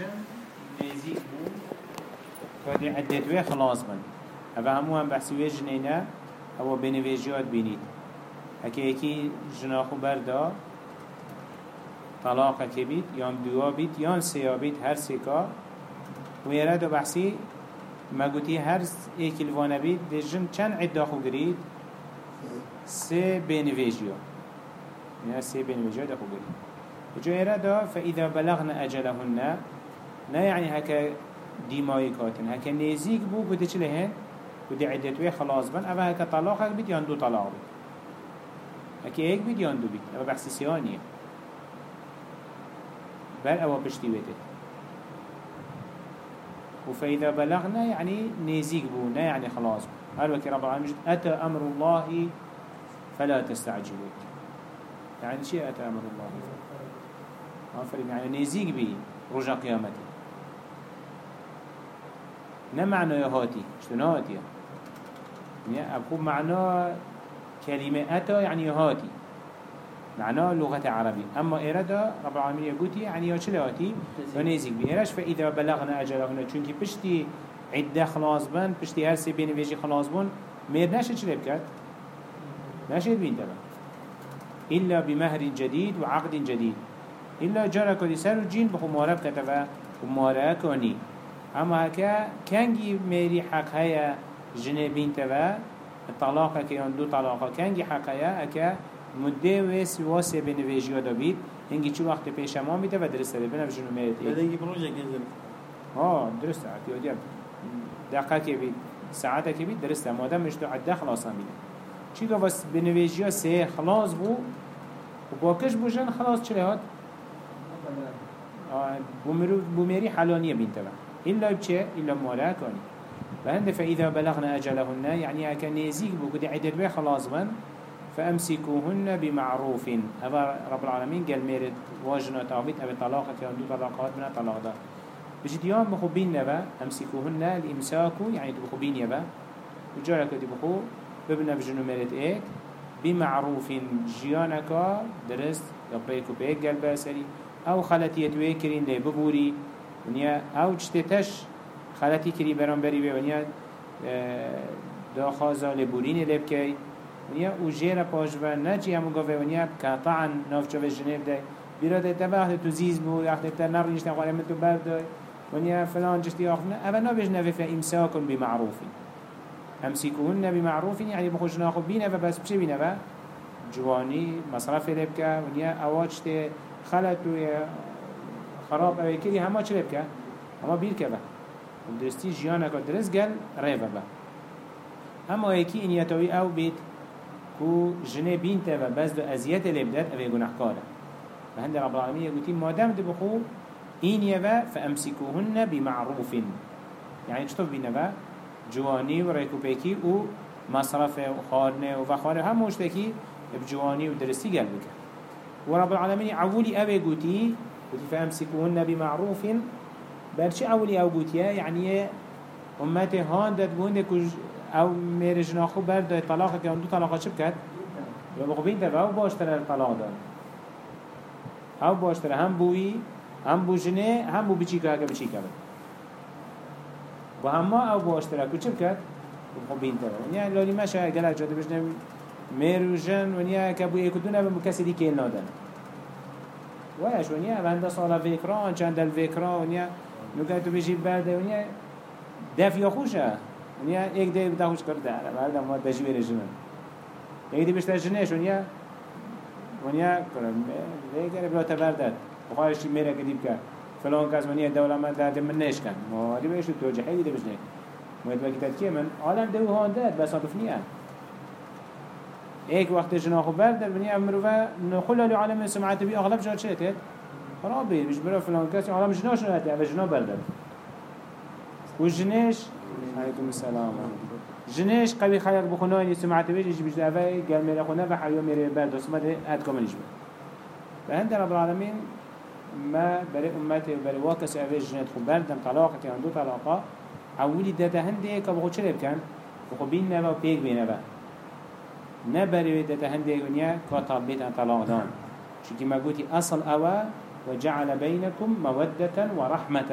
جن نزيك بو كادي عدت وي خلاص بن. هذا همو هم بحثي وي جنينه هو بنويجيات بينيد هكي هكي جناخو بردا طلاق كبيت يان دوا بيت يان سيا بيت هر سيكا ويرادو بحثي ما قلتي هر ايك الوانا بيت دي جن چند عده خو قريد سي بنويجيا يعني سي بنويجيا دخو قريد جو إرادا فإذا بلغنا أجلهن لا يعني هكا ديماي كاتن هكا نيزيك بو قد چلهن قد عدتوه خلاص بن. أما هكا طلاقك بيت يان دو طلاق بيت هكا ايك بيت يان دو بيت أما بحث سيانيه بل أو بشتي ويتت وفإذا بلغنا يعني نيزيك بو نا يعني خلاص هل وكي رب العالمين أتى أمر الله فلا تستعجلوا. يعني شيء أتى أمر الله؟ آفرين يعني نزيق بي رجع قيامتي نمعنى يهاتي شتون هاتي يعني أبقو معنى كلمة أتى يعني يهاتي معنى لغة عربية أما إرادة رب العالمين يقولي يعني يوشل هاتي ونزيق بي إراش فإذا بلغنا أجلهنا چونك بشتي عدة خلاص بن بشتي هرسي بين فيجي خلاص بن مير ناشد شلي بكات ناشد بين تبا. إلا بمهر جديد وعقد جديد إلا جارا كدي سر الجين بخو مارب كتبه ومارا كوني اما که کنگی میری حق های جنه بين تبا که اون دو طلاق کنگی حق های اكا مده ويس واسه دا بید اینگی چو وقت پیش ما میده و درسته ده بنام جنو میرید ایک اینگی پروژه گنزم آه درسته اکی اودیم دقیقه که بید ساعت که بید درسته مادم مجدو عده خلاص هم بیده چی دا واسه به نویجی ها سه خلاص بو و باکش بوشن خلاص چلی هات بومری حلانیه بینتبه إلا بچه إلا ملاكاني فهند فإذا بلغنا أجلهن يعني أكا نيزيك بقد عدد بي خلاص من فأمسكوهن بمعروف. هذا رب العالمين قال ميرد واجنا تعبيد أبي طلاقة كان دو طلاقات من طلاق ده بجد يوم بخبين نبا أمسكوهن الإمساك يعني بخبين يبا وجارك بخو ببنا بجنو ميرد إيك بمعروف. جيانك درست يبريكو بيك قلبا سري أو خلطی توی کرین لی ببوری ونیا أو چتتش خلطی کری برام بری به ونیا دا خازا لبورین لب کی ونیا أو جیر پاش و نجی همو گفه ونیا قطعا نافچو جنیب دی بیراد تبه تو زیز بو وقت تا نرنیش نخواره من تو برد ونیا فلان جشتی آخفنا اما نابش نوه فامساکن بمعروفی امسكوهن بمعروف يعني بخوش ناخد بينا بس بشي بينا جواني مصرف لبكا ونيا اواجت خلط و خراب اوی کری همه چه بکه؟ همه بیر که با درستی جیانه که درست گل ریفه با اما یکی این یتاوی أو بید کو جنه بینته و بز دو ازیت لبدت اوی گناه کاره و هند رب العالمین یکوتی مادم دو بخو این یوه فامسکوهن بمعروف. يعني چطور بینه و جوانی و ریکو پیکی و مصرف و خارنه و خاره هم مشتکی بجوانی و درستی گل بکن ورب العالمين عولي أبي قوتي قوتي فأمسكوهن بمعروف. برشي عولي أو قوتي يعني أمتي هان داد بوند كج أو ميرج ناخو برد طلاق كان دو طلاقة شو بكت بقبين تبا أو باشتر الطلاق دار أو باشتر. هم بوي هم بو جنه هم بو بچيكا هكا بچيكا وهما أو باشتر. كو شو بكت بقبين تبا يعني لولي ما شاء قلت جاده بجنه ميروجن ونيا كبو يكدونا بمكسي دي كيل نادن وایش ونیا اونده صلا ویکران چندل ویکران ونیا نگه تو بیشی برده ونیا دف یا خوشه ونیا یک دی بده خوش کرده هره برده ما دچی بره جنن ایک دی بشتر جنش ونیا ونیا کردم دیگر بلا تبرد بخوایش میره کدیب که فلان کس ونیا من درده من نش کن ما دی بیشتر توجه حیدی بشنه ما دو کتاب کی من عالم دو هاندد بس هاتف ایک وقت جنا خو بر در بنی امرو و نخل لعالم سمعت بی اغلب جا چه تید خرابی بيش برا فلان کسی عالم جنا شنو هتی أو جنا بر در و جنش علیکم السلام جنش قوی خلق بخونانی سمعت بيش يجي بيش اوه قال میره خونه و حیو میره بر دو سمت هد کاملش بر فهند رب العالمين ما بري أمتي بري واكس أبي جنات خو بردم طلاقة كان دو طلاقة أولي داتا هندي كبخو چلب كان بخو بين نبا و بيك بين نبا هنده ونیا که طالبیت آن طلاق دان. چونکه ما گوتی اصل اوه وجعل بينكم مودة ورحمة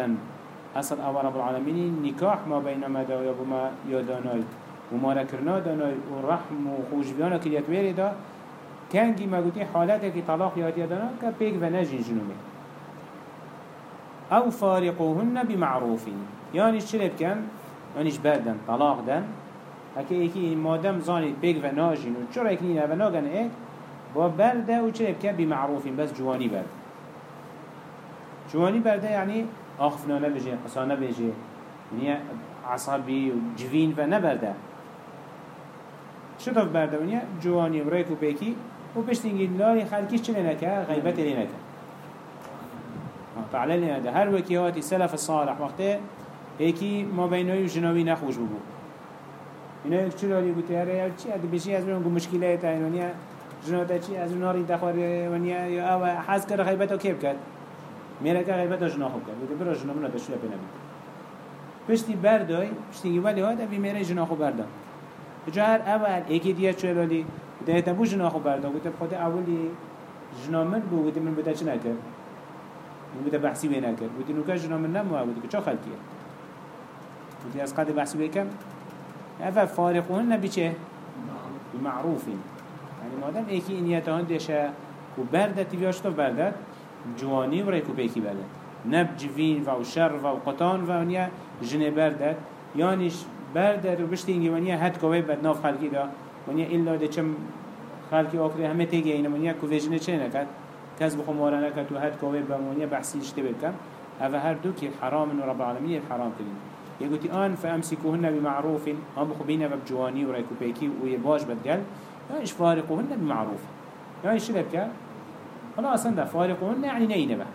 أصل أول رب العالمين نكاح ما بين ما دا وما يداناي وما ركرنا داناي ورحم وخوش بيانا كريات ويري دا. كان جي ما قلتي حالاتك طلاق ياتي دانا كبيك ونجين جنومي أو فارقوهن بمعروف يعني الشرب كان يعني بردن طلاق دن. هكي ايكي مادم زاني بيك وناجين وچرا ايكنين وناغن ايك با برده وشرب كان بمعروف بس جواني برد جواني برده يعني آخفنا نبجي قصا نبجي يعني عصبي وجفين فنبرده شطف برده ونیا جوانی و ریک و پیکی و پشتینگی لاری خلکیش چلی نکه غیبت لی نکه فعلا لی نده هر وکی هاتی سلف الصالح وقته ایکی ما بینایی و جناوی نخوش ببو اینا یک چلالی بوده هره چی؟ اگه بشی از اون مشکله تا اینونیا جناتا چی؟ از ناری دخواره ونیا یا أو حز کرد غیبت رو کیب کرد. میره که غیبت رو جنا خوب کرد. بوده برا جنا منا دشوله پی نبید پشتی بردای پشتی ولی ها دبی میره جنا خوب بردای جا هر اول ایکی دیگه چلالی ده تبو جنا بردای بوده خود اولی جنا من بوده من بوده چه نکرد؟ بوده بحثی بی نکرد. بوده نوکه جنا من بوده که چه خلکیه بوده از قد بحثی بکم اول فارقون نبی چه؟ معروفین. یعنی مادم ایکی اینیتان دشه و برده تیویاش تو برده جوانی و ریکو پیکی برده. نب جوین و شر و قطان و اونیا جنه برده. یعنیش برده رو بشتی اینگه ونیا هد کوی بد ناف خلقی دا. ونیا ایلا ده چم خلکی آخری همه تیگه اینه ونیا کوی جنه چه نکد؟ کس بخو مارا نکد و هد کوی بمونیا بحثیش تبکم اوه هر دو که حرام نور رب العالمین حرام کردن يقولي آن فأمسكوهن بمعروف. هم بخبينا بجواني وريكو بيكي ويباش بدقل إيش فارقوهن بمعروف؟ يعني إيش لبكا خلاص ده فارقوهن يعني نينة به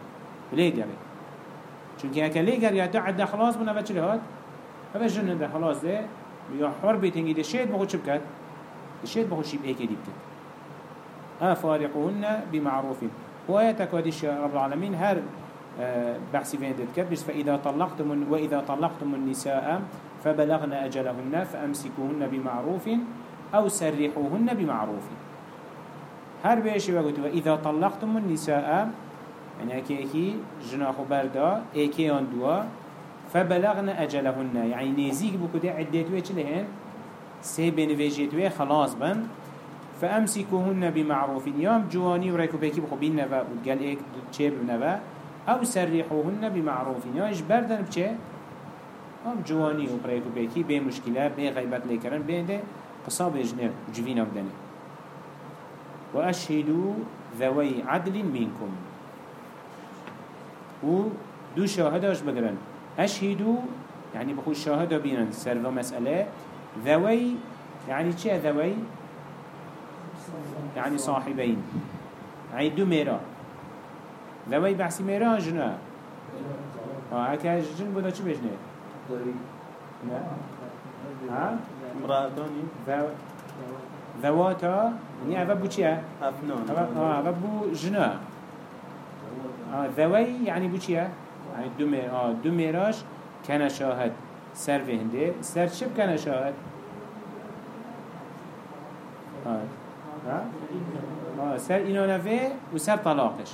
ليه قري چونك هكا قري يتعد خلاص بنا بچه لهات هذا جنن ده خلاص ده يا حر بيتنجي ده شيد بخو شبكت الشيد بخو شيب ايكي دي بكت ها فارقوهن بمعروف. وآياتك وديش رب العالمين هر بحثي فين تتكبس فإذا طلقتم وإذا طلقتم النساء فبلغن أجلهن فأمسكوهن بمعروف أو سرحوهن بمعروف. هر بيش وقت وإذا طلقتم النساء يعني أكي أكي جناح بردا أكي اندوا فبلغن أجلهن. يعني نزيك بكده عدتوه چلهن سي بنفيجيتوه خلاص بن. فأمسكوهن بمعروف. يوم جواني وريكو بيكي بخو بين نفا وقال إيك چيب نفا أو سرحوهن بمعروف. إيش بردن بچه؟ هم جوانی و پریکو بیکی به مشکله به غیبت لیکرن بینده قصا بجنه جوینا بدنه وأشهدوا ذوي عدل منكم و دو شاهداش بگرن. أشهدوا يعني بخو شاهد بينا سر مسألة ذوي يعني چه ذوي يعني صاحبين يعني دو ميرا ذوي بحثي ميرا جنا آه هكا جن بودا چه بجنه ها؟ مرادوني ذواتا يعني أفا بو أفنون آه أفا بو جنا آه ذوي يعني بو چيه يعني دو دو ميراش كان شاهد. سر في هنده سر شب كان شاهد؟ آه ها؟ آه سر إنا نفه وسر طلاقش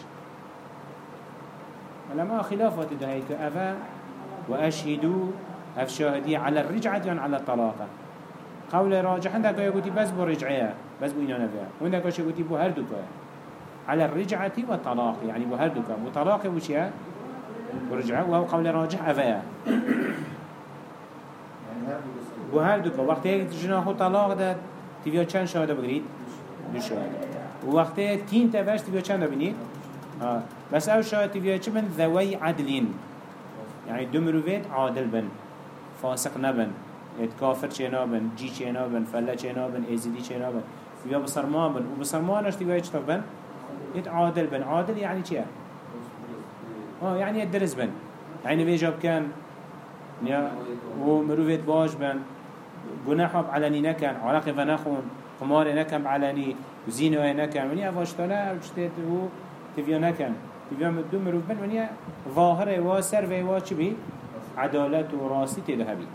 ولما خلافات ده هيك أفا وأشهدوا أف شاهدية على الرجعة يعني على الطلاقة. قول راجح عندك يقول بس برجعية بس بو إنا نفيها وعندك يقول بو هردوك على الرجعة والطلاق يعني بو هردوك بو طلاق وشيا برجعة وهو قول راجح أفايا بو هردوك وقت هيك جناحو طلاق ده تبيا چند شهادة بگرید؟ دو شهادة ووقت تين تباش تبيا چند بنید؟ آه. بس أو شاهد تبيا چه بن؟ ذوي عدل يعني دو مروفيت عادل بن. فاسق نبن. كافر چه نابن جي چه نابن فلا چه نابن ازدي چه نابن. تبيا بصرمان بن. وبصرمانش تبيا چه بن؟ ات عادل بن. عادل يعني چه آه يعني الدرس بن. يعني بيجاب كان يا ومروفيت باش بن. گناح علني نكن علاقه فنخون قمار نكن علني وزينه نكن وني افاشتنا وشتت و تبيا نكن تبيا دو مروف بن ونيا ظاهره و سر و چی بی؟ عدالت و راستی تده بی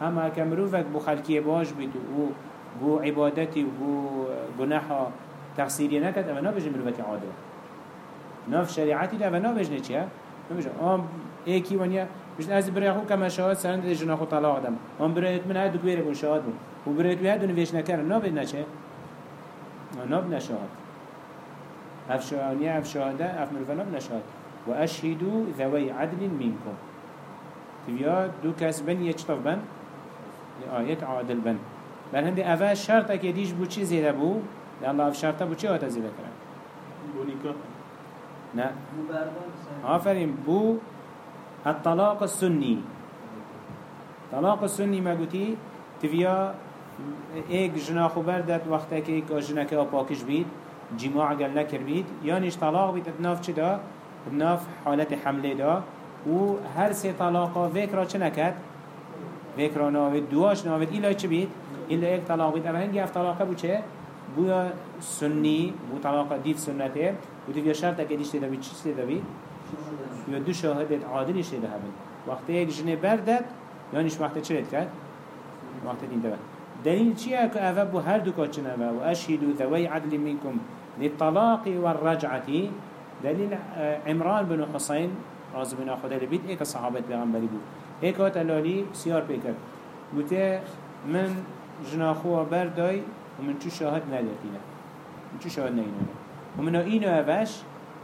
اما که مروفك بو خلقی باش بید و بو عبادتی و بو گناحا تقصیری نکد اما نبجه مروفك عادل. ناف شریعتی ده نا بجنه چیه؟ نبجه آم ایکی ونیا بجن از برای خو کما شهاد سرند ده جنا خو طلاق دم. آم برایت من هدو کویره بون شهاد بون و برایت وی هدو نویش نکرن نا بجنه چه؟ نا بجنه شهاد اف شهانیه اف شهاده اف مروفه نا بجنه شهاد وأشهدوا ذوي عدل منکم تبیا دو کس بن یه چطف بن؟ آیت عادل بن. بل هنده اوه شرطه که دیش بو چی زیده بو؟ لأن الله اف شرطه بو چی آتا زیده کرن؟ بونيكا نه. آفرین بو الطلاق السني طلاق السني ما قلتي تفيا ایک جنا خبر داد وقتا که ایک جنا که پاکش بید. جماع قل نکر بید یعنیش طلاق بید اتناف چه دا؟ اتناف حالت حمله دا و هر سه طلاقا ویک چه نکد؟ ویک را ناوید دواش ناوید ایلا چه بید؟ ایلا ایک طلاق بید اما هنگی اف طلاقه بو چه؟ بویا سنی بو طلاق دیف سنته و دیو شرط که دیش چیز تدا بید؟ یا دو شاهدت عادلش هبید وقتی یک جنه بردد یعنیش وقت چه رد کرد؟ وقت دین دبد دلیل چیه که اوه بو هر دو کچنه و اشهدو ذوی عدل منکم للطلاق والرجعة. دلیل آه، عمران بن حسين راز بن خدا لبيت إيك صحابة پیغمبری بود. إيك هات الالی سیار پیکر بوده من جناخو بردای و من چو شاهد نداتینا من چو شاهد نینونه و من اینو أوش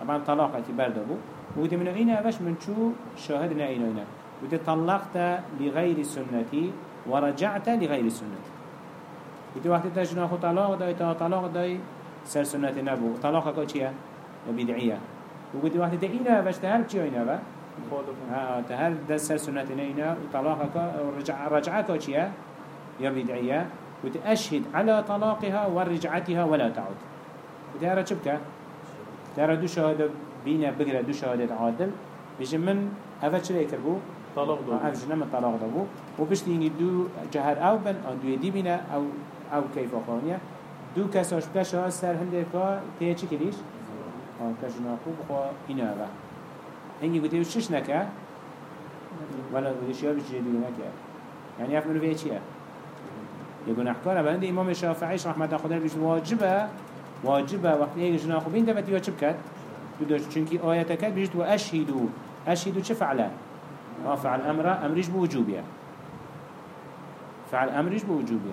طبعا طلاقتي برده بو بوده من اینو أوش من چو شاهد نینونه بوده طلقت لغير سنتي ورجعت لغير سنتي. بوده وقتی تا جناخو طلاق دای تا طلاق دای سر سنت نبو. طلاق که چیه؟ بدعیه. وقتی وقتی تا اینو اوش تا هر چی اینو اوش ها تهر دس سر سنة نينا وطلاقك ورجع رجعك وشيا يا بدعية وتأشهد على طلاقها ورجعتها ولا تعود وتهرى شبكة تهرى دو شهادة بينا بقرة دو شهادة عادل. بيجي من أفا شلي كربو طلاق دو. أفا جنة من طلاق دو وبش تيجي دو جهر أو بن أو دو يدي بينا أو أو كيف أخوانيا دو كساش بكشا سر هندكا تيه چي كريش آه كجنا خوب خوا إنا أفا هنگی گوته شش نکه؟ ولا گوته شیا بچه دیگه نکه. یعنی اف مروفه چیه؟ یه گناهکاره بلند امام شافعیش رحمت خدا بیش واجبه. واجبه. وقتی یک جناح خوبین دبتی و چه بکد تو داشت. چونکی آیت کد بیشت و اشهدو اشهدو چه فعله؟ فعل امره امریش بوجوبیه. فعل امریش بوجوبیه.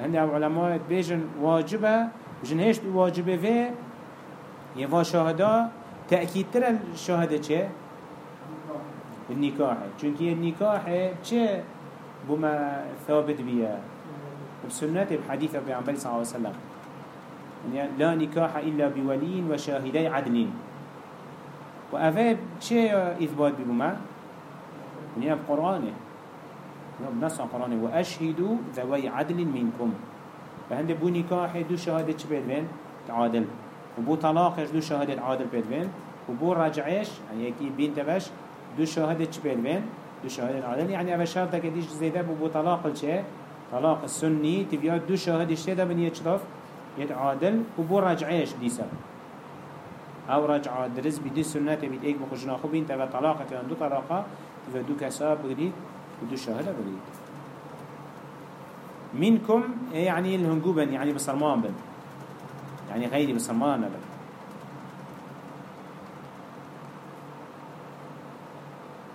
أو علماء بيجن واجبه بيجن هيش واجبه في يوا شهدا تأكيد ترى الشهادة چه؟ النكاح چونك النكاح چه؟ بما ثابت بيا بسنة بحديث أبي عمبالي صلى الله عليه وسلم. يعني لا نكاح إلا بولي وشاهدي عدل. وأفاد چه إثبات بما يعني بقرآنه يعني بنص قرآنه وأشهدوا ذوي عدل منكم. فهند بو نكاح دو شهادة چه بين؟ تعادل وبو طلاقش دو شهادة عادل بيدوين وبو رجعش يعني يكي بين تبش دو شهادة چه بيدوين دو شهادة عادل. يعني أبا شرطة كديش زيدا بو طلاق الچه طلاق السني. تبيا دو شهادة اشتدا من يتشرف يتعادل وبو رجعش ديسا. أو رجع درز بدي سنة بيد إيك بخجنا خو بين تبا طلاقة دو طلاقة. تبا دو كساب بغريد ودو شهادة بغريد منكم يعني الهنجوبا يعني بصرمان بن. يعني غيري بسلمان نبل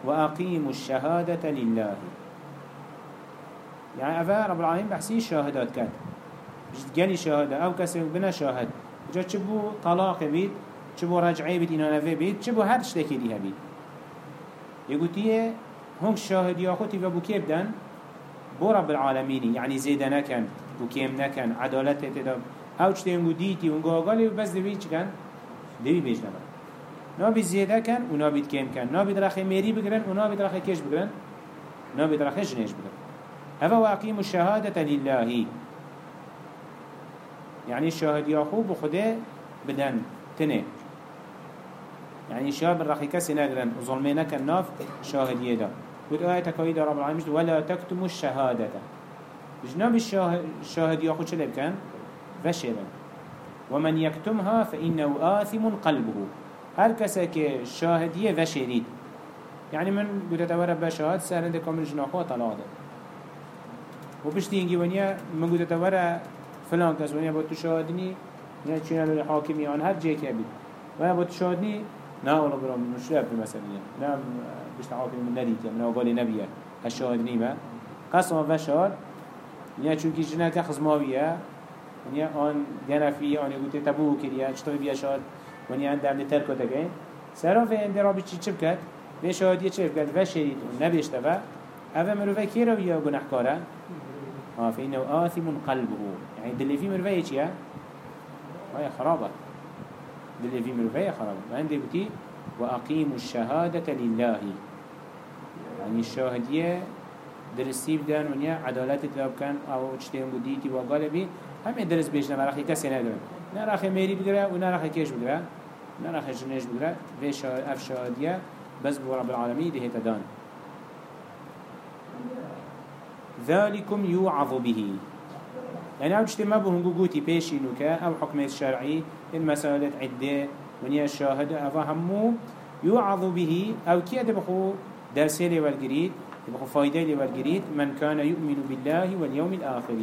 وأقيموا الشهادة لله. يعني أفا رب العالمين بحسي شهادات كان. بجد قالي شهادة أو كسر بنا شاهد جا چبو طلاق بيت چبو رجعي بيت إنا نفي بيت چبو هر شتكي ليها بيت. يقول تيه هم شاهد ياخوتي وابو كيف دان بو رب العالمين يعني زيدا نكن بو كيم نكن عدالته تدام أو چته انگو دیتی اونگو آگالی بس دوی چی کن؟ دوی بیش نبر. نابید زیده کن و نابید کم کن. نابید رخی میری بگرن و نابید رخی کش بگرن. نابید رخی جنیش بگرن. هذا واقيم الشهادة لله. يعني الشهاد ياخوب بخده بدن تنه. يعني شاب الرخي كسي نقرن وظلمينك الناف شاهد يدا قلت آية تكويد رب العالمين. ولا تكتموا الشهادة. جناب الشاهد ياخوب شلب كان؟ فشرا ومن يكتمها فإنه آثم قلبه. هر کسی که شاهدیه وشرید يعني من قلت تورا بشهاد سهرنده كامل جناخوه طلاق ده و بشتی اینگی ونیا من قلت تورا فلان کس. ونیا با تو شاهدنی یا چونه لحاکمی آن هر جه که بید و بود شادنی نه ولا برام مشرف مثلا نه بيش تعاقل من نديت من أول نبية. الشهادني ما قسم وشهاد نیا چون کی جنه که خزماویه نیا آن گنفی آن گوته تبو کریه چطور بیا شاد و نیا اندر نتر کتا گین سرا فی اندر آبی چی چپ کد به شهادیه چپ کد و شرید و نبیشته و اوه مروفه بیا گناه کاره آه فإنه آثم قلبه. يعني دلي في مروفه چیه؟ هاي خرابة؟ دلي في مروفه خرابة. وعندي بتي وأقيموا الشهادة لله. يعني الشهادية درستی بدن ونیا عدالت تلاب کن أو چتیم بودی تی با غالبی همه درس بیش نه رخی کسی نداره. نه رخی میری بگیره و نه رخی کش بگیره نه رخی جنش بگیره و اف شهادیه بس بو رب العالمین ده تدان ذلكم يوعظ به. يعني أو ما بو هنگو قوتي بيشي نوكا أو حكم الشرعي المسألة عدة ونيا الشاهد أفا همو يوعظ به أو كي أدبخو درسي والقريد يبقى فايدة لورجريد من كان يؤمن بالله واليوم الآخر.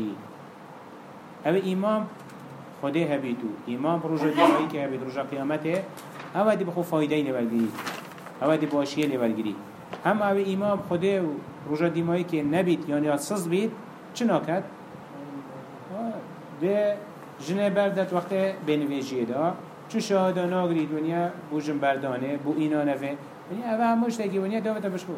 أو إمام خده هبيتو إمام رجع دعائي كهبيت رجع قيامته أو دي بخو فايدة لورجريد أو دي باشية لورجريد هم أو إمام خده رجع دعائي كنبيت يعني أصص بيت چنا كد ده جنه بردت وقت بنویجیه دا. چو شهاده ناگرید ونیا بو جنبردانه بو اینا نفه. ونیا اوه هموش تاکی ونیا داوتا بشکو.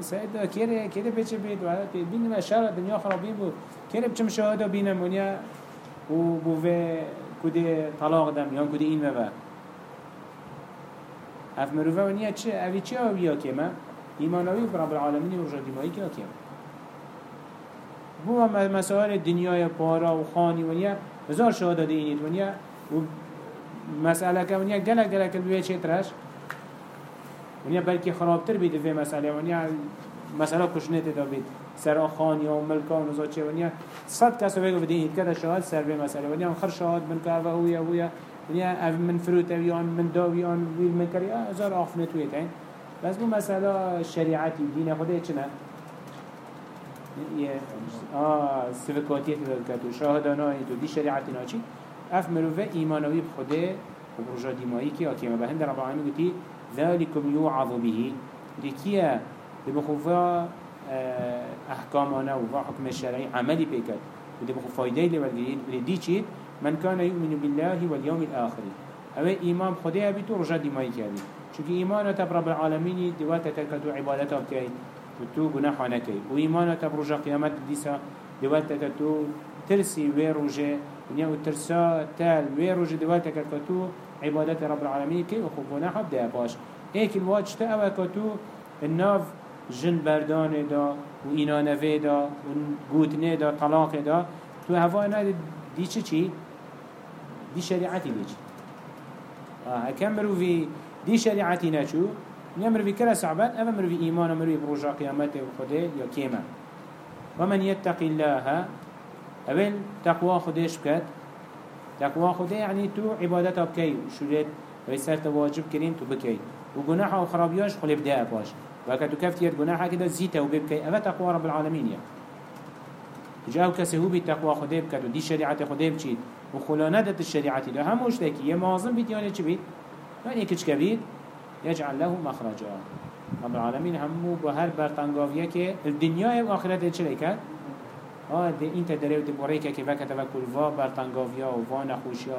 سعید کره کره بچه بید؟ و بین ما شر دنیا خرابی بود. کره بچه مشاهده بینم ونیا و بوه کده طلاق دم یا کده این و اف مروفه ونیا چه؟ اوی چه اوی یا که ما ایمانوی رب العالمین و رجا دیمایی که که بو مسائل دنیای پارا و خانی ونیا هزار شهاده دینید ونیا و مسئله که ونیا گلک گلک البیه چه ترش؟ ونیا بلکه خرابتر بید في مسئله. ونیا مسئله کشنه تا بید سر خانی و ملکا و نزا چه ونیا صد کس رو بگو هید کده شهاد سر به مسئله. ونیا خر شهاد من که و هویا هویا ونیا اف من فروت اوی آن من داوی آن ویل من کری. ازار آخفنه توی تین بس بو مسئله شریعتی. دین خوده چنه آه سفکاتیت داد و شاهدانه تو دی شریعتی ناچی. اف مروفه ایمانوی بخوده و برجا دیمایی که آکیمه به. هند رب العالمین گوتی ذلكم يوعظ به لكيا لبخوفا أحكامنا وفا حكم الشرعي عملي بيكت ودي بخو فايدة لولجرين لدي چيت من كان يؤمن بالله واليوم الآخر. أو إيمان خديه بيتو رجا دمائي كابي چونك إيمان تب رب العالمين دواتا تكتو عبادتا بكي وتو گناحا نكي وإيمان تب رجا قيامت ديسا دواتا تكتو ترسي ويروجه ونيا وترسا تال ويروجه دواتا تكتو عبادت رب العالمين كي وخو گناح بده باش ايك الواج تا أو كتو الناف جن بردان دا و اینا نوه دا و گوتنه دا طلاق دا تو هوا نه دی چی؟ دی شریعتی دی چی؟ هکم مروفی دی شریعتی نچو نیا مروفی کرا صعبت اما مروفی ایمان و مروفی بروجا قیامت و خوده یا کیمه ومن يتقي الله اول تقوى خدش بكت تقوى خده يعني تو عبادتها بكي شريت ويسرت واجب كرين تو بكي وجناحه وخرابياش خلي بدأ باش وكتو كفتيت جناحه كده زيته وبكي أما تقوى رب العالمين يا جاو كسي هو بالتقوى خده بكت ودي شريعة خده بچيت وخلانة الشريعة ده هم مشتكي يا معظم بيت يعني چه بيت يعني كش كبير يجعل له مخرجا. رب العالمين همو بهر برطنقاوية كي الدنيا وآخرته چه لكت آه ده این تدره و دباره که که وقت توکل و برطنگاویا و و نخوشیا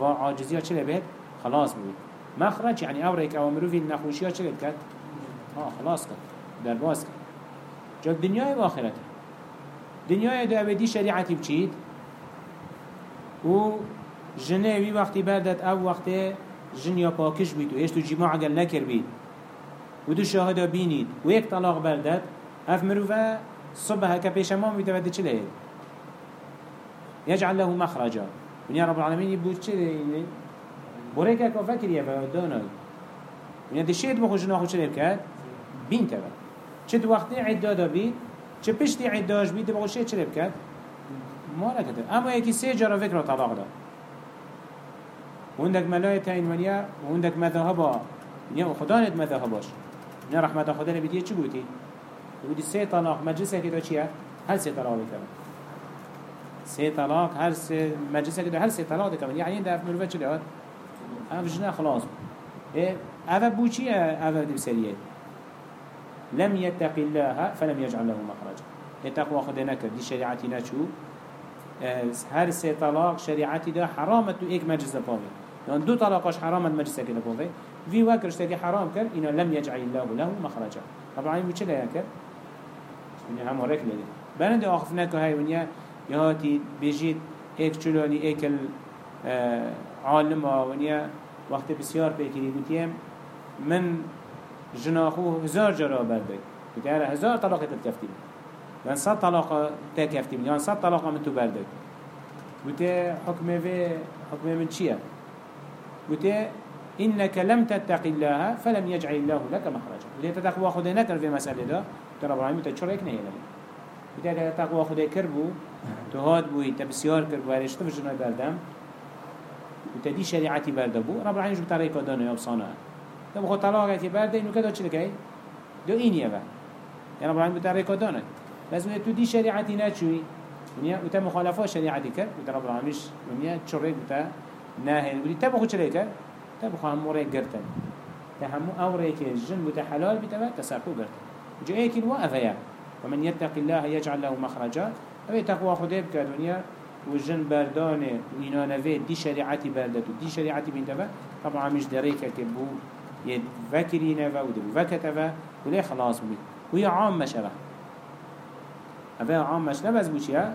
و عاجزیا چه لبید؟ خلاص بود. مخرج یعنی أو ریک أو مروفی نخوشیا چه لب کرد؟ آه خلاص کرد. در باز کرد. جا دنیای و آخرت. دنیای دو ابدی شریعتی بچید و جنه وی وقتی بردت أو وقتی جن یا پاکش بید و ایش تو جماع گل نکر بید و دو شاهده بینید. و یک طلاق بردت اف مروفه صبح هكا بيشمام بيتبدي چله يجعل له مخرجا. من رب العالمين يبود چله بريك هكا فكر يا فدانا من يد الشيء بخوش ناخو چله بكات بين تبا چد وقتی عدادا بید چه پشتی عداش بید بخوش شيء چله بكات ما نكتب اما يكي سي جرى فكرة طلاق دا وعندك ملاية تاين ونيا وعندك مذهبا. ونيا وخدانت مذهباش. ونيا رحمة خدا نبيتيه چه قوتي ودي سه طلاق. مجلسه كده چيه هل سه طلاق بكمن سه طلاق هل سه مجلسه كده هل سه طلاق بكمن يعني ده مروفه چه لهات اف جنا خلاص. إيه اف بوشي اف دي بسريات لم يتق الله فلم يجعل له مخرجا يتقوى خدنا دي شريعتي نشو هر سه طلاق شريعتي ده حرامت تو ايك مجلس لباوي يعني دو طلاقش حرامت مجلس كده لباوي في وكرش تاكي حرام كر إنه لم يجعل الله له مخرجا. طبعا يبو چلا يكر يعني هم هرك لدي بلند آخفناك هاي ونيا يهاتي بيجيت ايك چلاني ايك العالم ونيا وقت بسيار بيكري قلتيم من جناخو هزار جرا بردك قلت هزار طلاقة تتكفتين يعني صد طلاقة تكفتين يعني صد طلاقة من تو بردك قلت حكمة حكمة من چيه قلت إنك لم تتق الله فلم يجعل الله لك مخرجا. إذا تتقوى خده نكر في مسألة ده. ترى إبراهيم تشرك لك إذا تتقوى خده كربو. تهاد بوي تبسيار كربو. هرشت في جنة بردم. وتدي شريعتي برده بو. رب العالمين جو بطريقة دانو يبصانا تبو خد طلاقة برده. إنو كده چلك هاي دو إين يبا يعني رب العالمين بطريقة دانو. بس تو دي شريعتي ناتشوي. ونيا وتا مخالفة شريعتي كر. وتا رب العالمين ونيا تشرك وتا ناهي ودي تبو خد چلك تبخو همو ريك گرتن تهمو أو ريك الجن بتا حلال بتا تسرقو گرتن. جو ايكي الوا افيا ومن يتق الله يجعل له مخرجا اوه تقوى بك دنيا والجن بردانه وإنا نفيد دي شريعتي بردتو دي شريعتي بنتفا طبعا مش دريكا كبو يدفكري نفا ودبو فكتفا وليه خلاص بي وهي عام مشبه أفا عام مش نبز بو چيا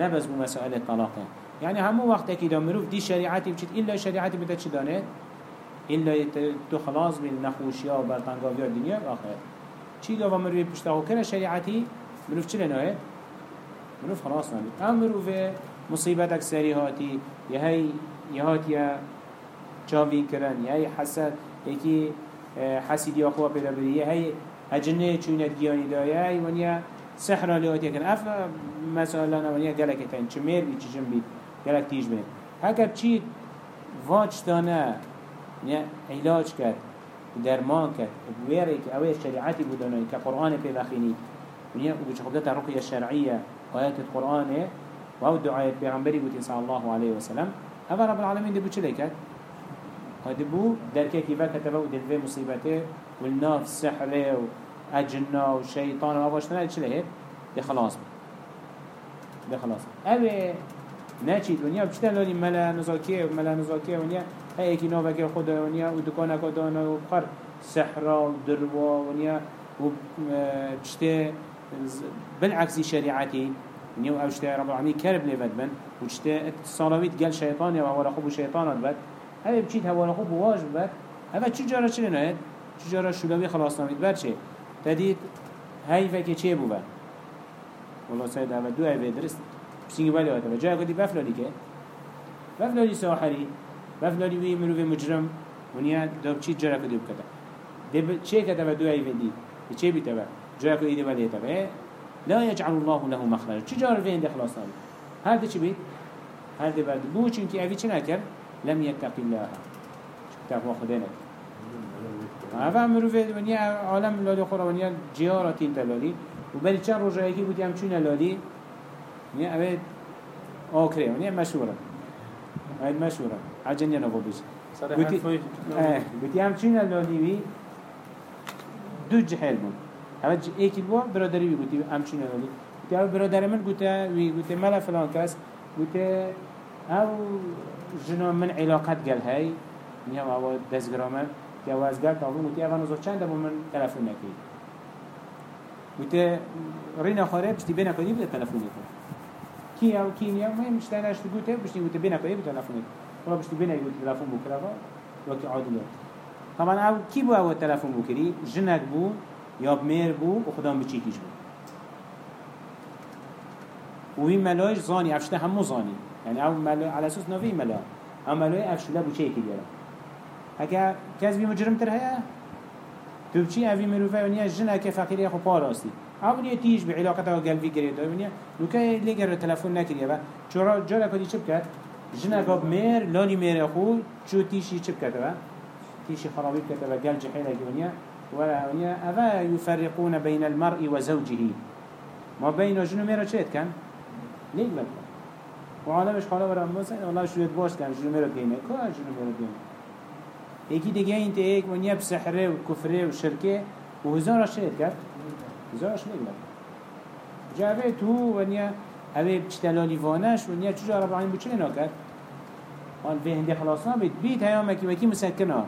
نبز بو مسائل الطلاق يعني همو وقت أكيد مروف دي شريعتي بچيت إلا شريعتي بتا چي دانت إلا تو خلاص بين نخوشيا و برطنگاويا دنيا آخر. چي گاوا مروف پشتاهو كره شريعتي مروف چي لنوه مروف خلاص نبید ام مروف هاتی. یه هی یه هاتی چاوین کرن یه حسد یکی حسیدی آخوا پیدا بری یه هجنه چونت گیانی دا یه هی ونیا سحر لیاتی کن اف مثلا ونیا گلک تن چه میر بی چه جن بی گلک تیج بین هکر چی واج دانه علاج کرد درمان کرد ویره که اوه شریعتی بودانه که قرآن پیوخینی ونیا و بچه خودت رقیه شرعیه آيات القرآن وهو دعاية بيغمبري قلت صلى الله عليه وسلم. هذا رب العالمين دبو چلي كد دبو دركي كيفا كتبه ودلفه مصيبته والناف سحره وأجنة وشيطان واباشتنا چلي هيد دي خلاص دي خلاص اوه ناچید ونیا بچته لانی ملا نزاکیه ملا نزاکیه ونیا هی اکی نوکه خود ونیا و دکانه کدانه و بخار سحرا و دروا ونیا و بچته بالعكس شريعتي نيو أو شتى رب العالمين كرب لفت بن. وشتى اتصالويت قال شيطان يا ولا خوب شيطان بد. هذا بچيت هوا خوب واجب بد. هذا چه جارا چه نه چه جارا شلوی خلاص نمید بر چه تدید هاي فكي چه بو والله سيد هذا دو درست پشتینگی ولی آدم جای گوتی بفلالی که بفلالی ساحری بفلالی وی مروی مجرم ونیا دوب چی جرا کدی بکتا دب چه کتا و دوی دی چه بیتا و جای کو ایدی ولی تا لا یجعل الله له مخرج چه جار وین خلاص نمی هر چی بیت هر دی بعد بو چون کی اوی چی نکر لم یتق الله تقوا خدا نکر اول مروی ونیا عالم لالی خورا ونیا جیارتین تلالی و بلی چند روزه ایکی بودیم چون لالی لالي ونيا اوه آكره ونيا مشهورة هاي مشهورة عجن ينبو بيش بودي هم چون لالي وي دو جحيل بون همه ایکی بوا برادری وی گوتی همچین ولی گوتی أو برادر من گوته وی گوته ملا فلان کس گوته أو جنا من علاقت گل هی نیم أو دستگرامه که أو از گل تابون گوتی أو نزا چند با من تلفون نکی گوته رینا خاره بشتی بین کدی بده تلفون کی او کیمیا ما هم مشتن اش تو گوته بشه گوت بینه کوی بتونه فون و بشه بینه گوت تلفن بکره و وقتی عادل طبعا او کی بو او تلفن بکری جنگ بو یا میر بو و خدا بچی کیش بود و این ملاج زانی افشته هم زانی یعنی او ملا على اساس نوی ملا اما ملای افشته بو چی کی گرا اگه کس بی مجرم تر تو چی اوی مروفه و نیا جنگ فقیری خوب پاراستی یه تیج به علاقت أو قلبی گرید ونیا لوکه لگر تلفن نکریه و چرا جرا کدی چپ کرد جن که میر لالی میر خو چو تیشی چپ کرد و تیشی خرابی کرد و گل جحیل ولا أفا يفرقون بين المرء وزوجه ما بين جنو ميرا چهت كان ليك بلد وعالمش حالا برام مثلا والله شو باش كان شو مرد بينه كو شو مرد بينه يكي دیگه این تیک ونیا بسحره و کفره و شرکه و هزار شرک کرد جاوه تو ونیا اوه بچتلالی وانش ونیا چجا رب العالمین بچه نکرد قال به بيت بيت هيا مكي مكي مسكنة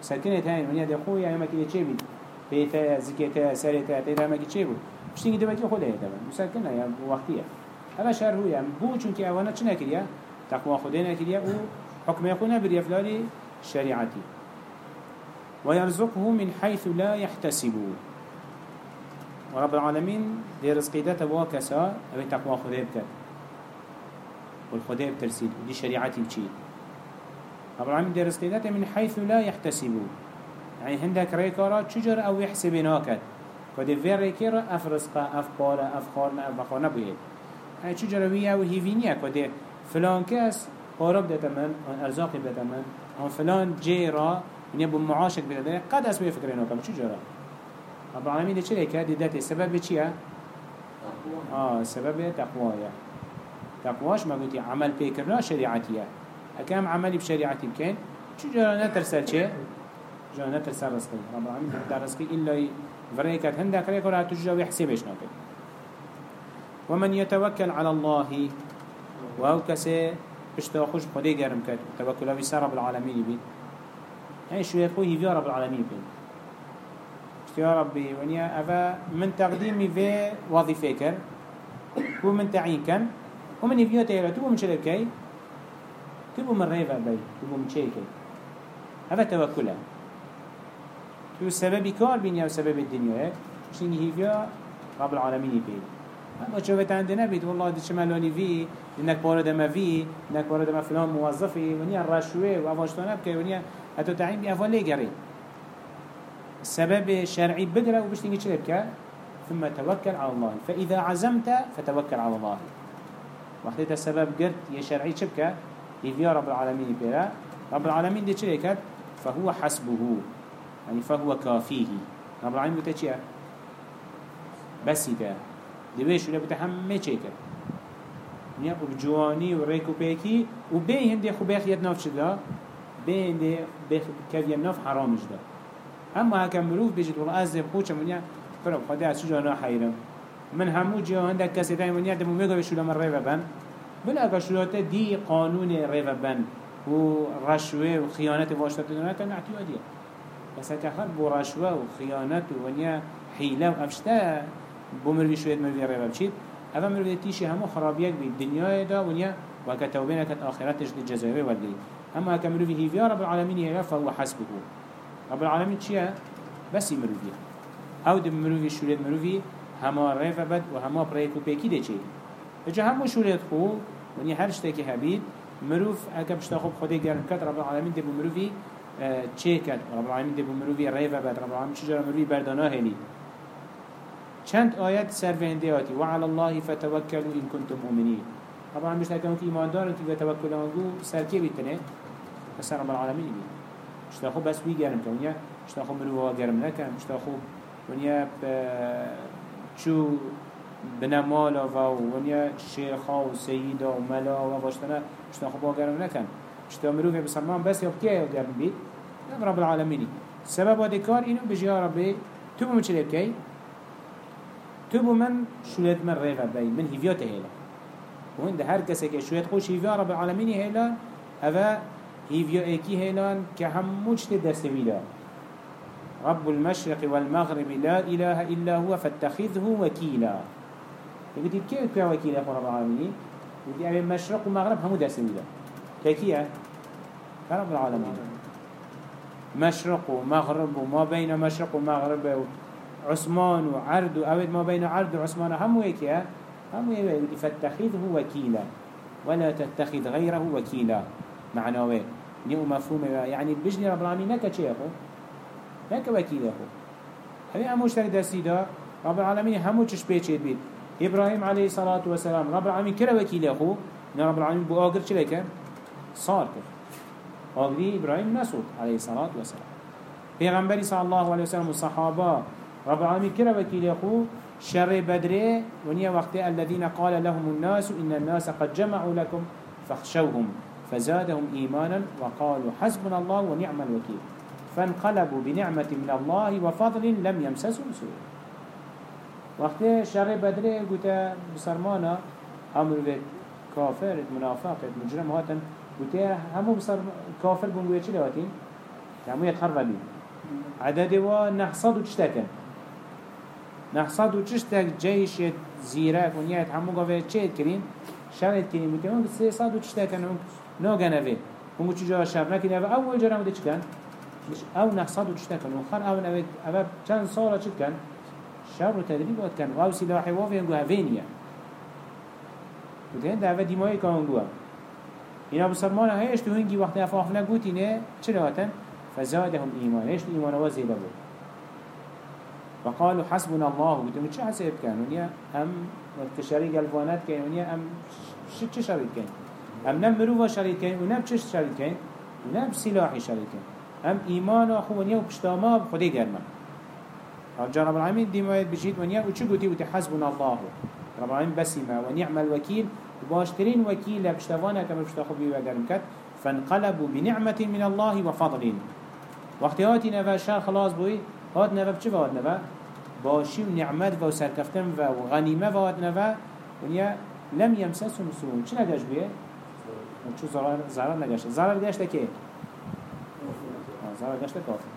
مسكنة هاي من يد خوي هيا مكي چه بيت بيتا زكيتا سريتا تيدا مكي چه بو بشتيني دو مكي خده هيدا مسكنة يا وقتية هذا شهر هو يعني بو چونك اوانا چه نكريا تقوى خده نكريا و حكم يخونا بريفلالي شريعتي ويرزقه من حيث لا يحتسب. ورب العالمين دي رزقي ده تبوا كسا أبي تقوى خده بكت والخده بترسيد ودي شريعتي بچي رب العالمين دي رزقي ده من حيث لا يحتسب. يعني هندك ريكارا چجر أو يحسب ناكت كده في ريكارا أف رزقا أف قارا أف خارنا أف بخارنا بيه يعني چجر ويا وهيفينيا كده فلان كاس قارب ده تمن أرزاقي ده تمن فلان جيرا بو معاشق بده قد نو کم چو جرا رب العالمین ده چه کرد دته سبب چیه آه. سبب تقوایا تقواش ما قلتي؟ عمل بيكرنا شريعتيه أكام عملي بشريعتي بكين؟ چو جرا نترسل چه جرا نترسل رزقي. رب العالمين در رزقي إلا فريكت هندك ريكورا تجا ويحسبش ناكل ومن يتوكل على الله وهو كسي بشتا خوش خدي قرم كد توكل في رب العالمين بي. يعني شو يقول هي رب العالمين بين يا ربي ونيا أفا من تقديمي في وظيفة كر هو من تعيين كان ومن يبيو تيرا تبو من شرب كي تبو من ريفا بي تبو من شيء كي. هذا توكله تو سبب كار بين يا سبب الدنيا شيني هي رب العالمين بين أما شوفت عندنا بيت؟ والله دي شمالوني في انك بارد ما في انك بارد ما فلان موظفي ونيا الرشوه وافاشتانه بكي ونيا هتو تعين بي أفضل ليه السبب شرعي بدرة وبشتيني شربك ثم توكل على الله. فإذا عزمت فتوكل على الله. وقت السبب قرد يا شرعي شبك يفيا رب العالمين بيرا رب العالمين دي شركت فهو حسبه. يعني فهو كافيه. رب العالمين بتشيا بس ده دبيش ولا بتحمل شيكر نيا بجواني وريكو بيكي وبين دي خو بيخ يد نفس ده بين دي كفي النف حرامش ده. اما هكا مروف بيجي تقول ازب خوش منيا فرق خدا از شجا نا حيرم من همو جا عندك كسي تاني منيا دمو ميگا بشولا من ريبا بن. بلا كشولات دي قانون ريبا بن و رشوه و خيانت واشتات دونه كان نعتيو دي بس هكا خد بو رشوه و خيانت و ونيا حيلة و افشتا بو مروي شوية مروي ريبا بچيت اما مروي تيشي همو خرابيك بي الدنيا دا ونيا وكا توبينك آخرتش جزاوي والدري أما كمروفي هيفيا رب العالمين هي فهو حسبه. رب العالمين چيا بس مروفي أو دم مروفي شوليد مروفي هما ريفا بد وهما بريكو بيكي دي چي اجا همو شوليد خو وني هر هبيد مروف اكا بشتاخو بخده گرم كت رب العالمين دي بمروفي چه كت رب العالمين دي بمروفي ريفا بد رب العالمين شجر مروفي بردانا هلي چند آيات سر هندياتي وعلى الله فتوكلوا إن كنتم مؤمنين طبعا مش لكن كي إيمان دار انتي بتوكل عنده سر كي بيتنه بس رب العالمين بي مش تاخو بس وي گرم كونيا مش تاخو مروا گرم نكن مش تاخو ونيا شو بنا مالا و ونيا شيخا و سيدا و ملا و باشتنا مش تاخو با گرم نكن مش تاخو مروفي بسلمان بس يبكي گرم بيت رب العالمين سبب هذا كار إنه بيجي يا ربي تبو من شلي بكي تبو من شلت من ريفا بي من هيفيوته هلا وهند هر کسی که شوید خوش هیویا رب العالمین هیلان هوا هیلان که هموش دست ویلا رب المشرق والمغرب لا إله إلا هو فاتخذه وكيلا. يقول كيف كيف وكيلا رب العالمين؟ يقول أبي مشرق ومغرب همو دست ويلا كيكيا رب العالمين. مشرق ومغرب وما بين مشرق ومغرب عثمان وعرض أود ما بين عرض وعثمان همو يكيا هم يقول فاتخذه وكيلا. ولا تتخذ غيره وكيلا. معناه نيو مفهوم يعني بجني رب العالمين نكا شيء أخو نكا وكيل أخو هذه أموش تك دسيدا رب العالمين همو تش بيتشيد بيت إبراهيم عليه الصلاة والسلام رب العالمين كلا وكيل أخو رب العالمين بو آقر چلك صار كر. آقري إبراهيم نسود عليه الصلاة والسلام. پیغمبری صلى الله عليه وسلم والصحابة رب العالمين كلا وكيل أخو شر بدره ونيا وقت الذين قال لهم الناس إن الناس قد جمعوا لكم فاخشوهم. فزادهم إيمانا وقالوا حسبنا الله ونعم الوكيل. فانقلبوا بنعمة من الله وفضل لم يمسسهم سوء. وقت شر بدره قلت بسرمانا أمر كافر منافق مجرم هاتن قلت همو بسر كافر بنقوية چلي هاتين همو يتخرب بي عدد و نحصد وتشتكن نحصد وتشتك جيش زيرك ونيات همو قوة چه كرين شرط كرين بتهم سي صد وتشتكن ناگن اوه اونگو چی جا شب نکنه اوه اول جا نموده چی کن؟ أو نقصد و چشته کن. و خر أو نوید اوه چند سالا چی کن؟ شب رو تدریب باید کن. و أو سلاحی وافی انگو هفینیه و ده هنده اوه دیمایی که انگو اینا بسرمان هایش تو هنگی وقتی افاف نگوتی نه. چه هاتن؟ فزادهم ایمان. هایش تو ایمان وزیده بود وقالوا حسبنا الله. بدهم چه حساب كانوا ونيا ام والتشاري قلبانات كانوا ونيا ام شو شريط كانوا هم نم مروفا شريط كين و نم چشت شريط و نم سلاحي شريط كين هم إيمان أخو ونيا و پشتاما بخده گرمه رجع رب العالمين ديما بجيت ونيا و چو قوتي و تحسبنا الله رب العالمين بسيما ونعم الوكيل وباشترين وكيل بشتوانا كما بشتاخو بيوا گرم كت فانقلبوا بنعمة من الله وفضل وقت هاتي نفا شار خلاص بوي هات نفا بچه هات نفا باشي ونعمت و سركفتن و غنيمة هات نفا ونيا لم يمسسهم سوء چه نگاش بيه؟ چو ضرر ضرر نگشته ضرر گشته که ضرر گشته کافر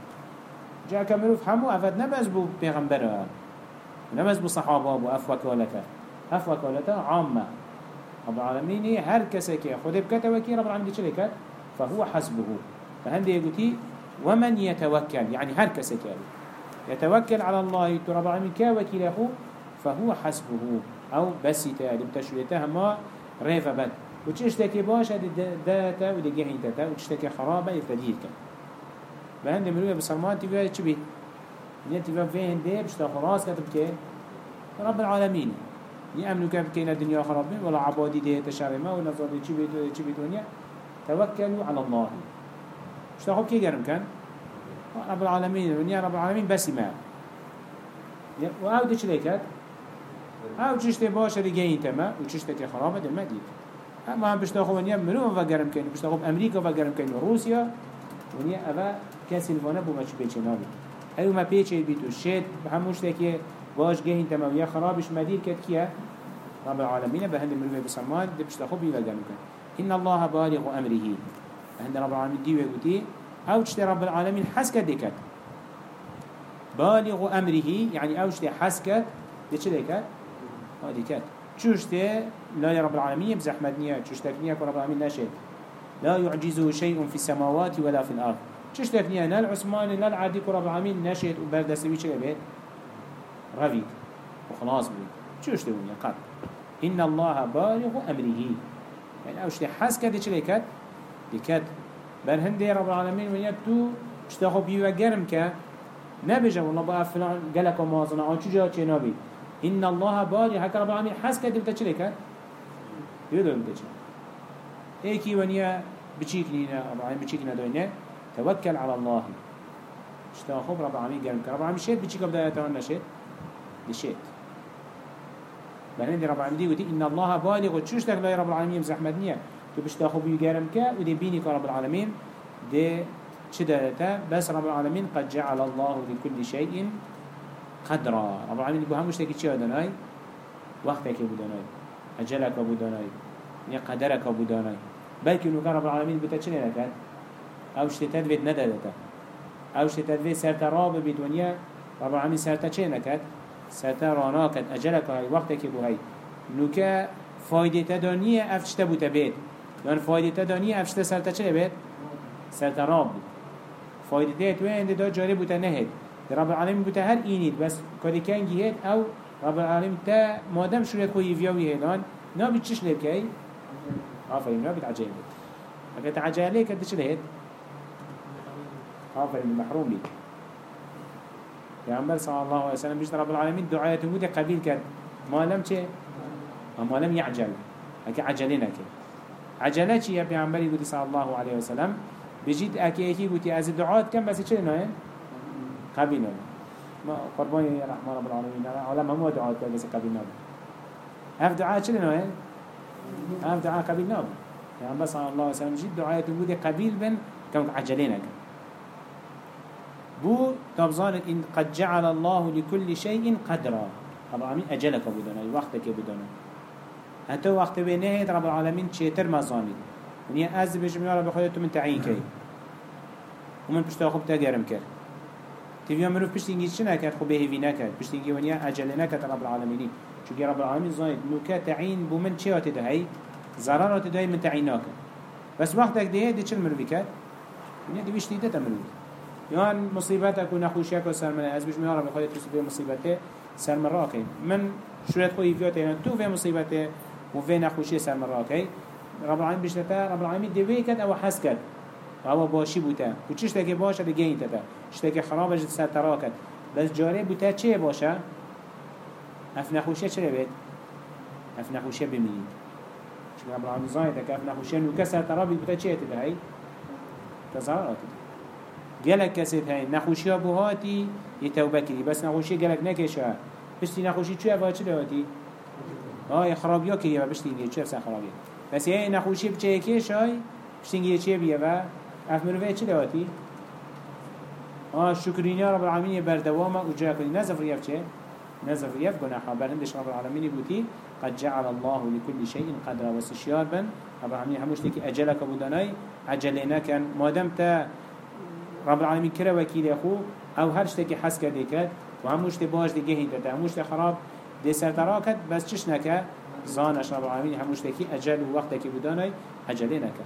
جا کمروف همو افد نمز بو پیغمبره نمز بو صحابه بو اف وكالته اف وكالته عامه رب العالمين هر كسي كي خده بكته وكي رب العالمين چه لكت فهو حسبه فهندي يقولي ومن يتوكل يعني هر كسي كي يتوكل على الله رب العالمين كوكيله فهو حسبه أو بس تالي بتشويته ما ريفا بد و چه اشتاكي باشا داتا و دي جهينتا و اشتاكي خرابة يتدير كن بهند مروية بسلمان بي؟ نيا تبقى فين دي بشتا خراس رب العالمين. يأمنوا كيف كينا الدنيا خرابين ولا عبادي دي تشارما ولا بيت چه بيت ونيا توكلوا على الله. بشتا خب كي جرم كان؟ رب العالمين. ونيا رب العالمين بس ما و أو دي چه لكت أو چشته باشه چشته که خرابة دل مدید اما هم بشتا خوب ونیا منو و گرم کن بشتا خوب امریکا و گرم کن و روسیا ونیا اوه کسی الوانه بو مچ پیچه نابی ایو ما پیچه بیتو شد هموش که باش گهین تمویه خرابش مدیر کد کیه رب العالمين بهند مروي بسمان دي بشتا خوب يلا جانو كان إن الله بالغ أمره. بهند رب العالمين دي ويقولي أو تشتي رب العالمين حسكت ديكت. بالغ أمره يعني أو تشتي حسكت دي چه ديكت؟ آه ديكت. چوشته لا رب العالمين بزحمت نية چوشتك نية رب العالمين نشد لا يعجزه شيء في السماوات ولا في الأرض. چوشتك نية لا العثمان لا العادي رب العالمين نشد وبردسوي چه بيت. رفيد وخلاص بيت. چوشته ونيا قد إن الله بالغ أمره. يعني أوشته حس كده چه لكت لكت بل هندي رب العالمين ونيا تو اشتاخو بيوة گرم که نبجه والله بقى فلان قلق ومازنا آن چو جا چه نبي؟ إن الله باري هكا رب العالمين حس كده بتا چلي كد يدو بتا چلي ايكي ونيا بچيك نينا رب العالمين بچيك ندوينه توكل على الله. اشتا خوب رب العالمين قال رب العالمين شيت بچيك بدا يتوانا شيت لشيت بلندي رب العالمين دي ودي إن الله بالغ وتشوشتك لا رب العالمين زحمت نيا تو بشتا خوب يقارم كا ودي بيني رب العالمين دي شدتا بس رب العالمين قد جعل الله لكل شيء قدرا. رب العالمين يقول همش تكي چه داناي وقتك اجلك ابو داناي ني قدرك ابو داناي بلكي انه رب العالمين بتا چه نكد أو شتتد بيت ندادتا أو شتتد بيت سرتا راب بيت ونيا رب العالمين سرتا چه نكد سرتا راناكد اجلك هاي وقتك ابو هاي نوكا فايدة دانية افشت بو تبيت يعني فايدة دانية افشت سرتا چه بيت سرتا راب فايدة توين دا جاري بو تنهد رب العالمين بتا هر إينيد بس كده كان جهاد أو رب العالمين تا مادام شريت خوي فيوي هيدان نابي تشش لبكي آفرين نابي تعجيل أكا تعجيل ليه كده شلهد آفرين محروم لي يا عمبر صلى الله عليه وسلم بيشت رب العالمين دعايته بوده قبيل كد ما لم چه؟ ما لم يعجل أكا عجلين أكا عجلة چه يا بيعمبر يقول صلى الله عليه وسلم. بجيت أكي أكي قلت أز دعاء كم بس چه ناين قبيل ما قرباني يا رحمن رب العالمين عالم هم دعاء كده بس قبل ناب هف دعاء شنو هاي هف دعاء قبل ناب يعني بس على الله وسلم جد دعاء تقول قبيل بن كم عجلينك بو تبزان إن قد جعل الله لكل شيء قدرا. رب العالمين أجلك بدنا وقتك بدنا حتى وقت بنهاية رب العالمين تشيتر مزاني ونيا أز بجمع رب خودتو من تعيين كي. ومن بشتا خوب تاقرم كر تبيا مروف بشتنجي شنا كر خوب هيفي نكر بشتنجي ونيا أجل نكر رب العالمين چونك رب العالمين زايد نوكا تعين بو من چه هاي ضررات هاي من تعين ناكر بس وقتك ده دي چل مروفي كر ونيا دي بشتي ده تمروفي يعني مصيبتك ونخوشيك وسرمنا از بجمع رب خودتو سبي مصيبته سرمراكي من شوية خوي فيوته تو في مصيبته وفي نخوشي سرمراكي رب العالمين بشتتا رب العالمين دوي كد أو حس كد و باشی بوده. و چی که باشه؟ دیگه این تده که خرابش سر تراکت. بس جاره بوده چه باشه؟ اف نخوشه چه بید؟ اف نخوشه بمینید چون رب العالمین که اف نخوشه نوکه سر ترابید بوده چه تده هی؟ تظاهر آتده گلک کسی هی نخوشی ها بوهاتی یه توبه کردی. بس نخوشی گلک نکشه. بشتی نخوشی چه افا چه دواتی؟ آه خرابی ها کریه و بشتی دیگه چه افسن خرابی بس یه نخوشی بچه یکیش های بشتینگی چه بیه و اف مروفه چه لواتی؟ آه شکرینی رب العالمین بردوامه و جا کنی نزف ریف چه؟ نزف ریف گناحا برندش رب العالمین بوتی قد جعل الله لكل شيء قدر وسشيار بن رب العالمين هموش لكي أجلك بوداناي عجلنا كان مادام تا رب العالمين كرا وكيل أخو أو هر شتكي حس كده و هموش باش دیگه هیدته هموش خراب دی سرتراکت بس چش زانش رب العالمين هموش تكي أجل ووقتك بداني أجلي نكه